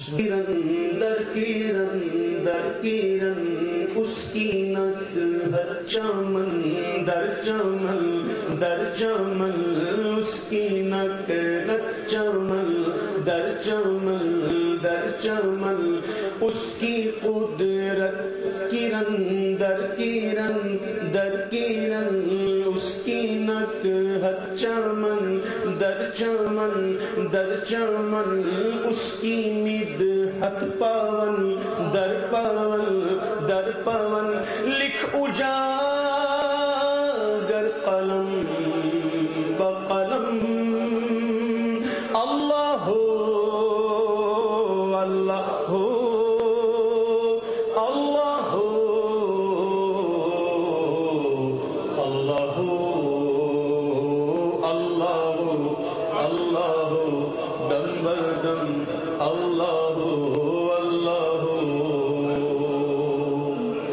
کرن در کرن در اس کی نت، ہر چمن، در چمن در چمن، اس کی نک نت چمن، در چمن در چمن، اس کی قدرت کرن در کرن در کرن اس ہر چمن، در چمن در چمن، اس کی مد ہت پون در پون در پون لکھ اجا قلم بقلم اللہ ہو اللہ ہو اللہ ہو اللہ ہو۔ اللہ اللہ